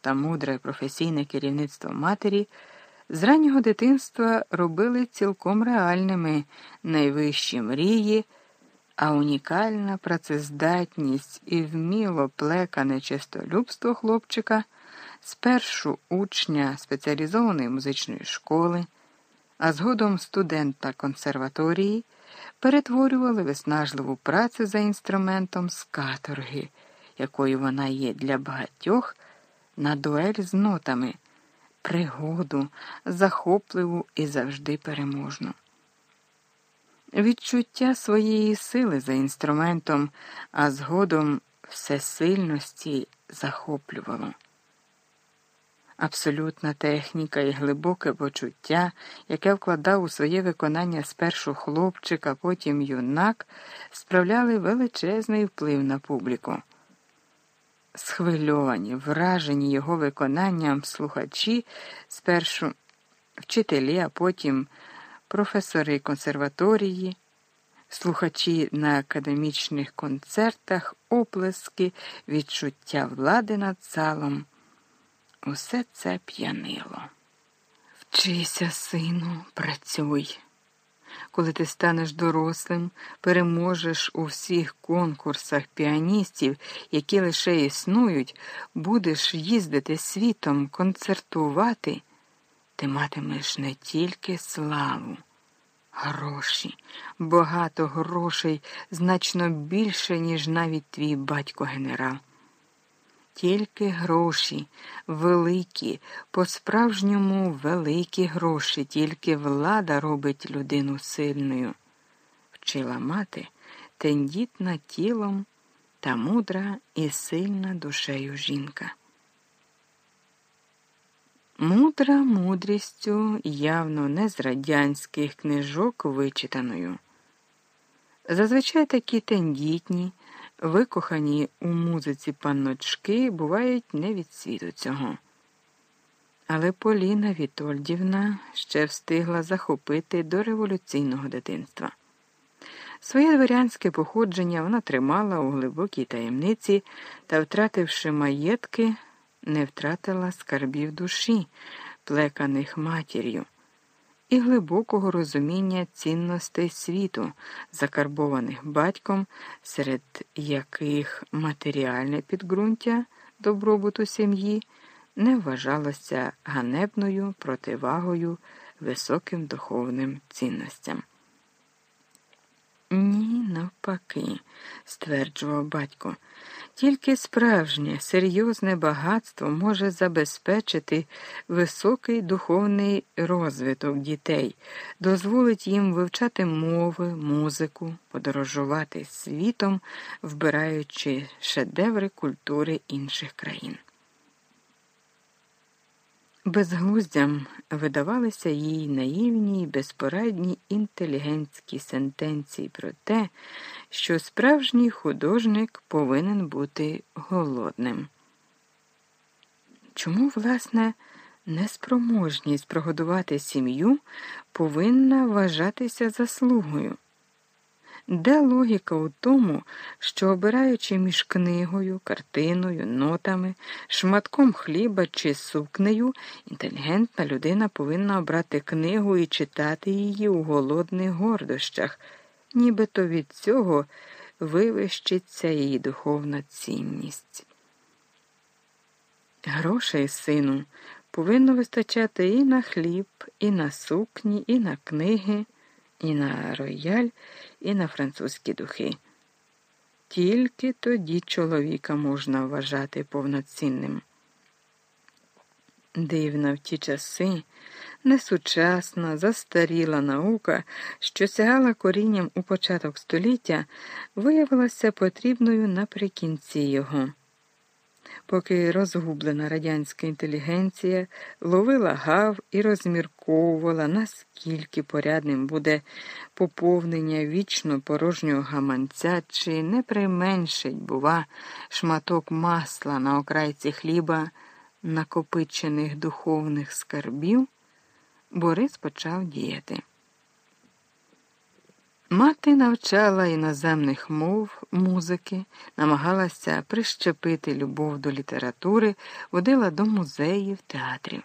та мудре професійне керівництво матері з раннього дитинства робили цілком реальними найвищі мрії, а унікальна працездатність і вміло плекане чистолюбство хлопчика спершу учня спеціалізованої музичної школи, а згодом студента консерваторії перетворювали виснажливу працю за інструментом з каторги, якою вона є для багатьох, на дуель з нотами, пригоду, захопливу і завжди переможну. Відчуття своєї сили за інструментом, а згодом всесильності захоплювало. Абсолютна техніка і глибоке почуття, яке вкладав у своє виконання спершу хлопчик, а потім юнак, справляли величезний вплив на публіку. Схвильовані, вражені його виконанням слухачі, спершу вчителі, а потім професори консерваторії, слухачі на академічних концертах, оплески, відчуття влади над залом. Усе це п'янило. Вчися, сину, працюй. Коли ти станеш дорослим, переможеш у всіх конкурсах піаністів, які лише існують, будеш їздити світом, концертувати, ти матимеш не тільки славу, гроші, багато грошей, значно більше, ніж навіть твій батько генерал. Тільки гроші, великі, по-справжньому великі гроші, тільки влада робить людину сильною. Вчила мати тендітна тілом та мудра і сильна душею жінка. Мудра мудрістю явно не з радянських книжок вичитаною. Зазвичай такі тендітні викохані у музиці панночки бувають не від світу цього. Але Поліна Вітольдівна ще встигла захопити до революційного дитинства. Своє дворянське походження вона тримала у глибокій таємниці та, втративши маєтки, не втратила скарбів душі, плеканих матір'ю і глибокого розуміння цінностей світу, закарбованих батьком, серед яких матеріальне підґрунтя добробуту сім'ї не вважалося ганебною противагою високим духовним цінностям. Ні, навпаки, стверджував батько. Тільки справжнє серйозне багатство може забезпечити високий духовний розвиток дітей, дозволить їм вивчати мови, музику, подорожувати світом, вбираючи шедеври культури інших країн. Безглуздям видавалися їй наївні й безпорадні інтелігентські сентенції про те, що справжній художник повинен бути голодним. Чому, власне, неспроможність прогодувати сім'ю повинна вважатися заслугою? Де логіка у тому, що обираючи між книгою, картиною, нотами, шматком хліба чи сукнею, інтелігентна людина повинна обрати книгу і читати її у голодних гордощах, нібито від цього вивищиться її духовна цінність. Грошей, сину, повинно вистачати і на хліб, і на сукні, і на книги і на рояль, і на французькі духи. Тільки тоді чоловіка можна вважати повноцінним. Дивна в ті часи, несучасна, застаріла наука, що сягала корінням у початок століття, виявилася потрібною наприкінці його поки розгублена радянська інтелігенція ловила гав і розмірковувала, наскільки порядним буде поповнення вічно порожнього гаманця, чи не применшить, бува, шматок масла на окрайці хліба накопичених духовних скарбів, Борис почав діяти. Мати навчала іноземних мов, музики, намагалася прищепити любов до літератури, водила до музеїв, театрів.